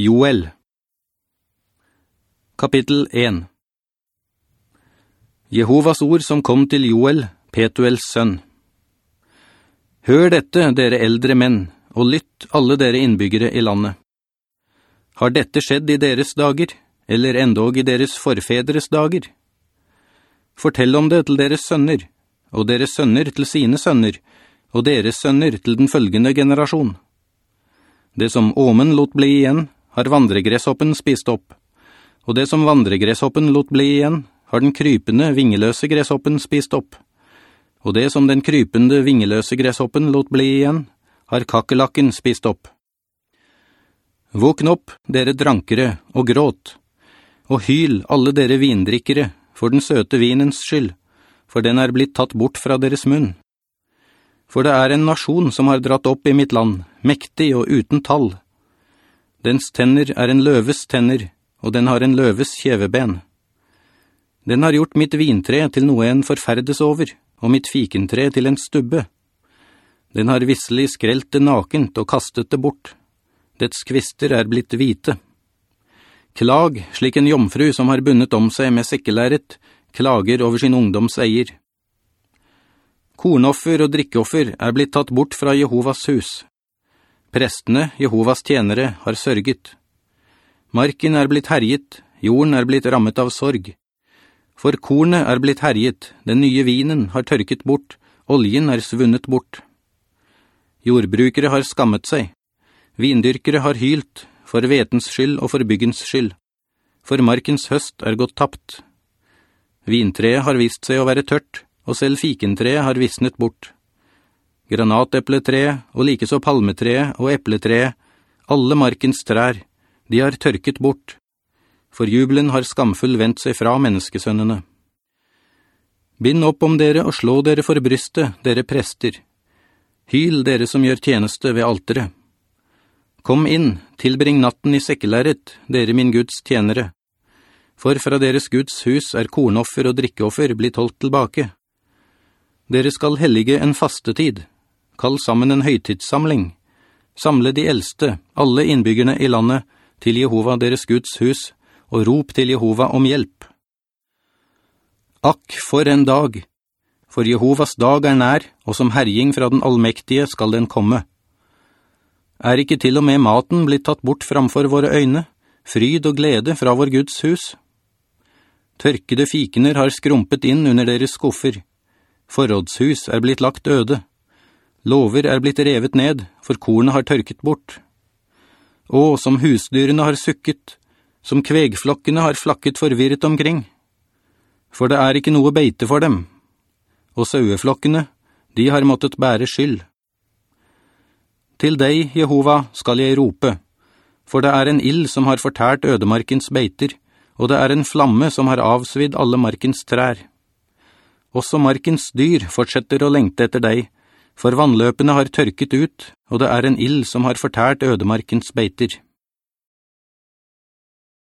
Joel Kapittel 1 Jehovas ord som kom til Joel, Petuels sønn. Hør dette, dere eldre menn, og lytt alle dere innbyggere i landet. Har dette skjedd i deres dager, eller endog i deres forfedres dager? Fortell om det til deres sønner, og deres sønner til sine sønner, og deres sønner til den følgende generasjon. Det som åmen lot bli igjen, har vandregresshoppen spist opp, og det som vandregresshoppen lot bli igjen, har den krypende, vingeløse gresshoppen spist opp. Og det som den krypende, vingeløse gresshoppen lot bli igjen, har kakkelakken spist opp. Våkn opp, dere drankere, og gråt, og hyl alle dere vindrikkere, for den søte vinens skyld, for den er blitt tatt bort fra deres munn. For det er en nasjon som har dratt opp i mitt land, mektig og uten tall. Dens tenner er en løves tenner, og den har en løves kjeveben. Den har gjort mitt vintre til noe en forferdes over, og mitt fikentre til en stubbe. Den har visselig skrelt det nakent og kastet det bort. Dets kvister er blitt hvite. Klag, slik en jomfru som har bunnet om seg med sekkelæret, klager over sin ungdoms eier. Kornoffer og drikkeoffer er blitt tatt bort fra Jehovas hus. Prestene, Jehovas tjenere, har sørget. Marken er blitt herjet, jorden er blitt rammet av sorg. For kornet er blitt herjet, den nye vinen har tørket bort, oljen er svunnet bort. Jordbrukere har skammet seg, vindyrkere har hylt, for vetens skyld og for byggens skyld, for markens høst er gått tapt. Vintreet har vist seg å være tørt, og selv fikentreet har visnet bort. Granateppletreet, og like så palmetreet og epletreet, alle markens trær, de har tørket bort, for jubelen har skamfull vendt seg fra menneskesønnene. Bind opp om dere og slå dere for brystet, dere prester. Hyl dere som gjør tjeneste ved altere. Kom inn, tilbring natten i sekkelæret, dere min Guds tjenere. For fra deres Guds hus er kornoffer og drikkeoffer blitt holdt tilbake. Dere skal hellige en fastetid. Kall sammen en høytidssamling. Samle de eldste, alle innbyggerne i landet, til Jehova deres Guds hus, og rop til Jehova om hjelp. Akk for en dag! For Jehovas dag er nær, og som herjing fra den allmektige skal den komme. Er ikke til og med maten blitt tatt bort framfor våre øyne, fryd og glede fra vår Guds hus? Tørkede fikener har skrumpet inn under deres skuffer. Forrådshus er blitt lagt øde. Lover er blitt revet ned, for kornet har tørket bort. Og som husdyrene har sukket, som kvegflokkene har flakket forvirret omkring. For det er ikke noe beite for dem. Og saueflokkene, de har måttet bære skyld. Til deg, Jehova, skal jeg rope, for det er en ild som har fortært ødemarkens beiter, og det er en flamme som har avsvidd alle markens trær. Også markens dyr fortsetter å lengte etter deg, for vannløpene har tørket ut, og det er en ild som har fortært ødemarkens beiter.»